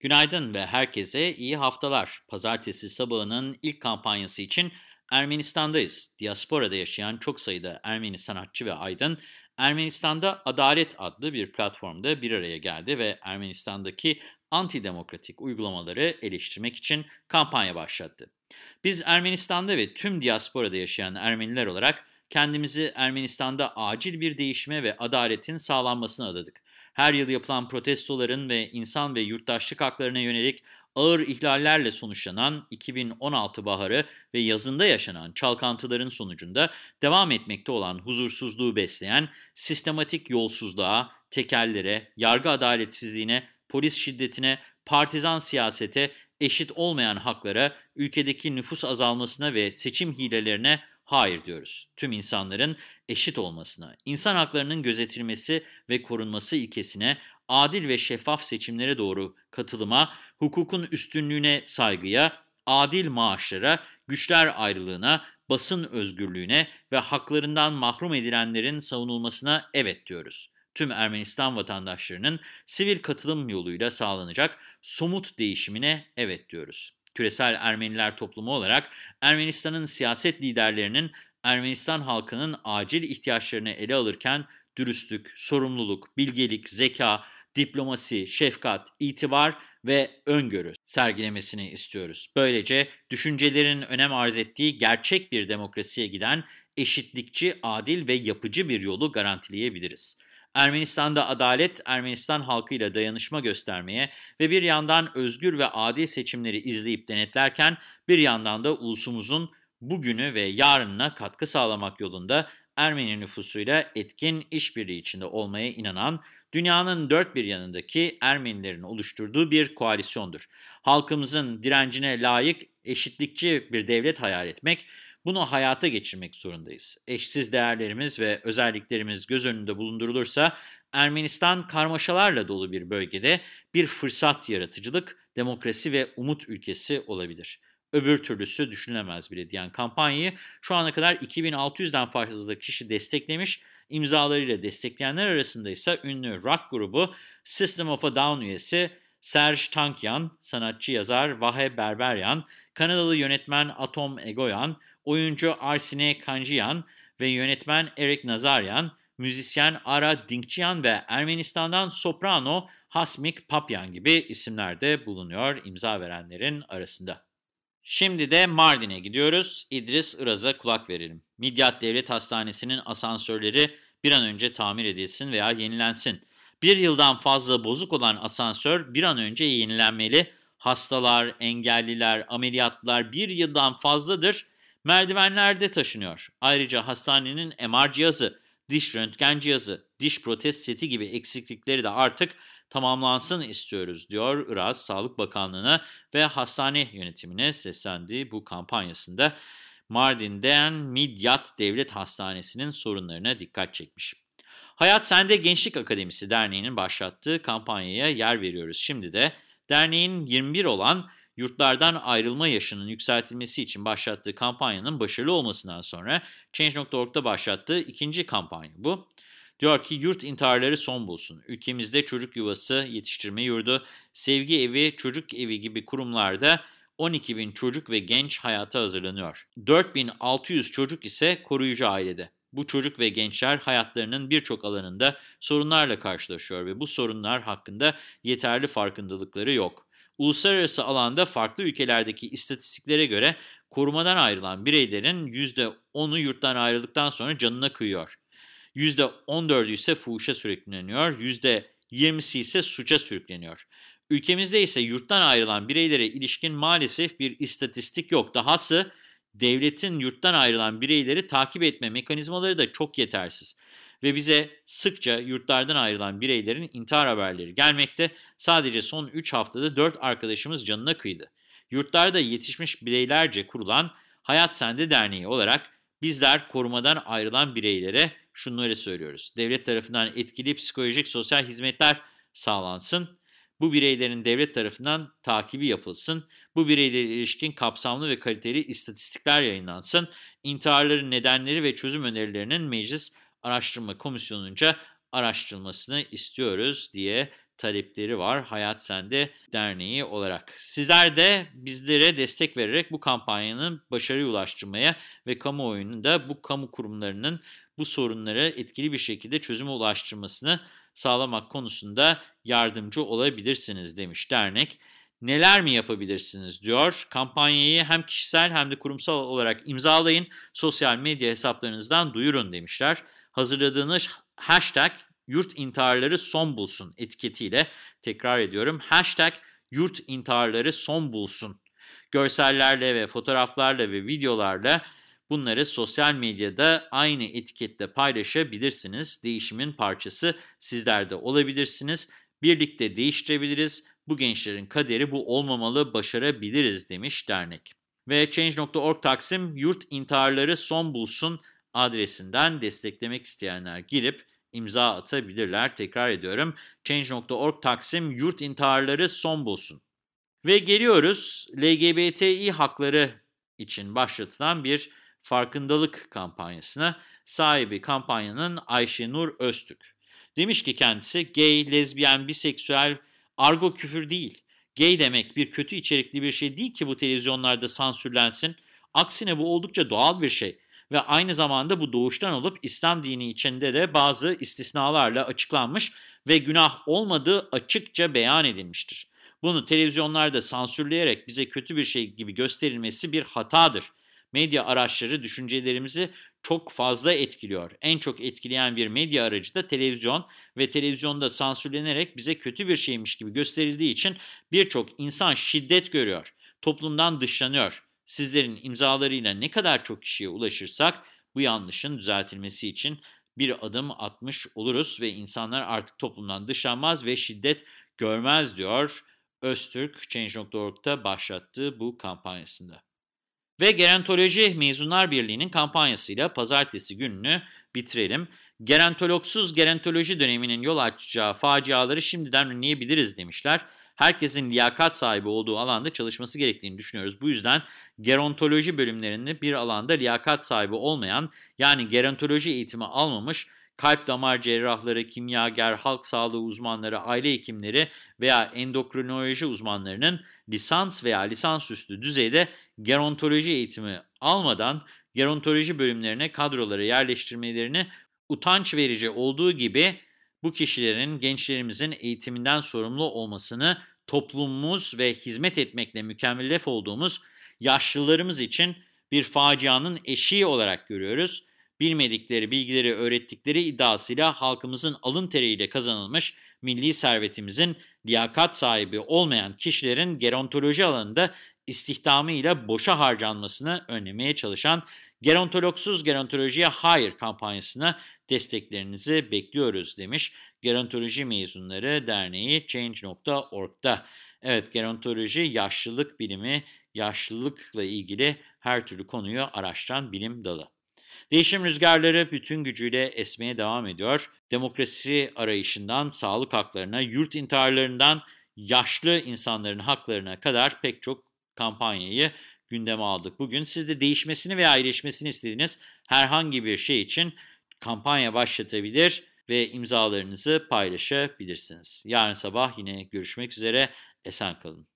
Günaydın ve herkese iyi haftalar. Pazartesi sabahının ilk kampanyası için Ermenistan'dayız. Diasporada yaşayan çok sayıda Ermeni sanatçı ve aydın, Ermenistan'da Adalet adlı bir platformda bir araya geldi ve Ermenistan'daki antidemokratik uygulamaları eleştirmek için kampanya başlattı. Biz Ermenistan'da ve tüm diasporada yaşayan Ermeniler olarak kendimizi Ermenistan'da acil bir değişime ve adaletin sağlanmasına adadık. Her yıl yapılan protestoların ve insan ve yurttaşlık haklarına yönelik ağır ihlallerle sonuçlanan 2016 baharı ve yazında yaşanan çalkantıların sonucunda devam etmekte olan huzursuzluğu besleyen sistematik yolsuzluğa, tekellere, yargı adaletsizliğine, polis şiddetine, partizan siyasete, eşit olmayan haklara, ülkedeki nüfus azalmasına ve seçim hilelerine hayır diyoruz. Tüm insanların eşit olmasına, insan haklarının gözetilmesi ve korunması ilkesine, adil ve şeffaf seçimlere doğru katılıma, hukukun üstünlüğüne saygıya, adil maaşlara, güçler ayrılığına, basın özgürlüğüne ve haklarından mahrum edilenlerin savunulmasına evet diyoruz. Tüm Ermenistan vatandaşlarının sivil katılım yoluyla sağlanacak somut değişimine evet diyoruz küresel Ermeniler toplumu olarak Ermenistan'ın siyaset liderlerinin Ermenistan halkının acil ihtiyaçlarını ele alırken dürüstlük, sorumluluk, bilgelik, zeka, diplomasi, şefkat, itibar ve öngörü sergilemesini istiyoruz. Böylece düşüncelerin önem arz ettiği gerçek bir demokrasiye giden eşitlikçi, adil ve yapıcı bir yolu garantileyebiliriz. Ermenistan'da adalet, Ermenistan halkıyla dayanışma göstermeye ve bir yandan özgür ve adil seçimleri izleyip denetlerken bir yandan da ulusumuzun bugünü ve yarınına katkı sağlamak yolunda Ermeni nüfusuyla etkin işbirliği içinde olmaya inanan, dünyanın dört bir yanındaki Ermenilerin oluşturduğu bir koalisyondur. Halkımızın direncine layık, eşitlikçi bir devlet hayal etmek, bunu hayata geçirmek zorundayız. Eşsiz değerlerimiz ve özelliklerimiz göz önünde bulundurulursa Ermenistan karmaşalarla dolu bir bölgede bir fırsat yaratıcılık, demokrasi ve umut ülkesi olabilir. Öbür türlüsü düşünülemez bile diyen kampanyayı şu ana kadar 2600'den fazla kişi desteklemiş, imzalarıyla destekleyenler arasında ise ünlü rock grubu System of a Down üyesi Serge Tankyan, sanatçı yazar Vahe Berberyan, Kanadalı yönetmen Atom Egoyan, oyuncu Arsine Kanjiyan ve yönetmen Eric Nazaryan, müzisyen Ara Dinkçiyan ve Ermenistan'dan soprano Hasmik Papyan gibi isimler de bulunuyor imza verenlerin arasında. Şimdi de Mardin'e gidiyoruz. İdris Iraz'a kulak verelim. Midyat Devlet Hastanesi'nin asansörleri bir an önce tamir edilsin veya yenilensin. Bir yıldan fazla bozuk olan asansör bir an önce yenilenmeli. Hastalar, engelliler, ameliyatlar bir yıldan fazladır merdivenlerde taşınıyor. Ayrıca hastanenin MR cihazı, diş röntgen cihazı, diş protez seti gibi eksiklikleri de artık tamamlansın istiyoruz diyor Iraz Sağlık Bakanlığı'na ve hastane yönetimine seslendiği bu kampanyasında Mardin'den Midyat Devlet Hastanesi'nin sorunlarına dikkat çekmiş. Hayat Sende Gençlik Akademisi Derneği'nin başlattığı kampanyaya yer veriyoruz. Şimdi de derneğin 21 olan yurtlardan ayrılma yaşının yükseltilmesi için başlattığı kampanyanın başarılı olmasından sonra Change.org'da başlattığı ikinci kampanya bu. Diyor ki yurt intiharları son bulsun. Ülkemizde çocuk yuvası, yetiştirme yurdu, sevgi evi, çocuk evi gibi kurumlarda 12 bin çocuk ve genç hayata hazırlanıyor. 4600 çocuk ise koruyucu ailede. Bu çocuk ve gençler hayatlarının birçok alanında sorunlarla karşılaşıyor ve bu sorunlar hakkında yeterli farkındalıkları yok. Uluslararası alanda farklı ülkelerdeki istatistiklere göre korumadan ayrılan bireylerin %10'u yurttan ayrıldıktan sonra canına kıyıyor. %14'ü ise fuhuşa sürükleniyor, %20'si ise suça sürükleniyor. Ülkemizde ise yurttan ayrılan bireylere ilişkin maalesef bir istatistik yok. Dahası devletin yurttan ayrılan bireyleri takip etme mekanizmaları da çok yetersiz. Ve bize sıkça yurtlardan ayrılan bireylerin intihar haberleri gelmekte. Sadece son 3 haftada 4 arkadaşımız canına kıydı. Yurtlarda yetişmiş bireylerce kurulan Hayat Sende Derneği olarak bizler korumadan ayrılan bireylere şunları söylüyoruz. Devlet tarafından etkili psikolojik sosyal hizmetler sağlansın. Bu bireylerin devlet tarafından takibi yapılsın. Bu bireylere ilişkin kapsamlı ve kaliteli istatistikler yayınlansın. İntiharların nedenleri ve çözüm önerilerinin meclis araştırma komisyonunca araştırılmasını istiyoruz diye talepleri var Hayat Sende Derneği olarak. Sizler de bizlere destek vererek bu kampanyanın başarıya ulaştırmaya ve kamuoyunun da bu kamu kurumlarının bu sorunları etkili bir şekilde çözüme ulaştırmasını sağlamak konusunda yardımcı olabilirsiniz demiş dernek. Neler mi yapabilirsiniz diyor. Kampanyayı hem kişisel hem de kurumsal olarak imzalayın, sosyal medya hesaplarınızdan duyurun demişler. Hazırladığınız hashtag yurt intiharları son bulsun etiketiyle tekrar ediyorum. Hashtag yurt intiharları son bulsun. Görsellerle ve fotoğraflarla ve videolarla bunları sosyal medyada aynı etikette paylaşabilirsiniz. Değişimin parçası sizler de olabilirsiniz. Birlikte değiştirebiliriz. Bu gençlerin kaderi bu olmamalı, başarabiliriz demiş dernek. Ve Change.org Taksim yurt intiharları son bulsun adresinden desteklemek isteyenler girip imza atabilirler. Tekrar ediyorum. Change.org Taksim yurt intiharları son bulsun. Ve geliyoruz LGBTİ hakları için başlatılan bir farkındalık kampanyasına. Sahibi kampanyanın Ayşenur Öztürk. Demiş ki kendisi gay, lezbiyen, biseksüel, argo küfür değil. Gay demek bir kötü içerikli bir şey değil ki bu televizyonlarda sansürlensin. Aksine bu oldukça doğal bir şey ve aynı zamanda bu doğuştan olup İslam dini içinde de bazı istisnalarla açıklanmış ve günah olmadığı açıkça beyan edilmiştir. Bunu televizyonlarda sansürleyerek bize kötü bir şey gibi gösterilmesi bir hatadır. Medya araçları düşüncelerimizi çok fazla etkiliyor. En çok etkileyen bir medya aracı da televizyon ve televizyonda sansürlenerek bize kötü bir şeymiş gibi gösterildiği için birçok insan şiddet görüyor, toplumdan dışlanıyor. Sizlerin imzalarıyla ne kadar çok kişiye ulaşırsak bu yanlışın düzeltilmesi için bir adım atmış oluruz ve insanlar artık toplumdan dışlanmaz ve şiddet görmez diyor Öztürk Change.org'da başlattığı bu kampanyasında. Ve Gerontoloji Mezunlar Birliği'nin kampanyasıyla pazartesi gününü bitirelim. Gerontologsuz gerontoloji döneminin yol açacağı faciaları şimdiden önleyebiliriz demişler. Herkesin liyakat sahibi olduğu alanda çalışması gerektiğini düşünüyoruz. Bu yüzden gerontoloji bölümlerinde bir alanda liyakat sahibi olmayan yani gerontoloji eğitimi almamış kalp damar cerrahları, kimyager, halk sağlığı uzmanları, aile hekimleri veya endokrinoloji uzmanlarının lisans veya lisansüstü düzeyde gerontoloji eğitimi almadan gerontoloji bölümlerine kadroları yerleştirmelerini utanç verici olduğu gibi bu kişilerin gençlerimizin eğitiminden sorumlu olmasını toplumumuz ve hizmet etmekle mükemmellef olduğumuz yaşlılarımız için bir facianın eşiği olarak görüyoruz bilmedikleri bilgileri öğrettikleri iddiasıyla halkımızın alın teriyle kazanılmış milli servetimizin liyakat sahibi olmayan kişilerin gerontoloji alanında istihdamıyla boşa harcanmasını önlemeye çalışan Gerontologsuz Gerontolojiye Hayır kampanyasına desteklerinizi bekliyoruz demiş Gerontoloji Mezunları Derneği Change.org'da. Evet gerontoloji yaşlılık bilimi, yaşlılıkla ilgili her türlü konuyu araştıran bilim dalı. Değişim rüzgarları bütün gücüyle esmeye devam ediyor. Demokrasi arayışından sağlık haklarına, yurt intiharlarından yaşlı insanların haklarına kadar pek çok kampanyayı gündeme aldık. Bugün siz de değişmesini veya iyileşmesini istediğiniz herhangi bir şey için kampanya başlatabilir ve imzalarınızı paylaşabilirsiniz. Yarın sabah yine görüşmek üzere. Esen kalın.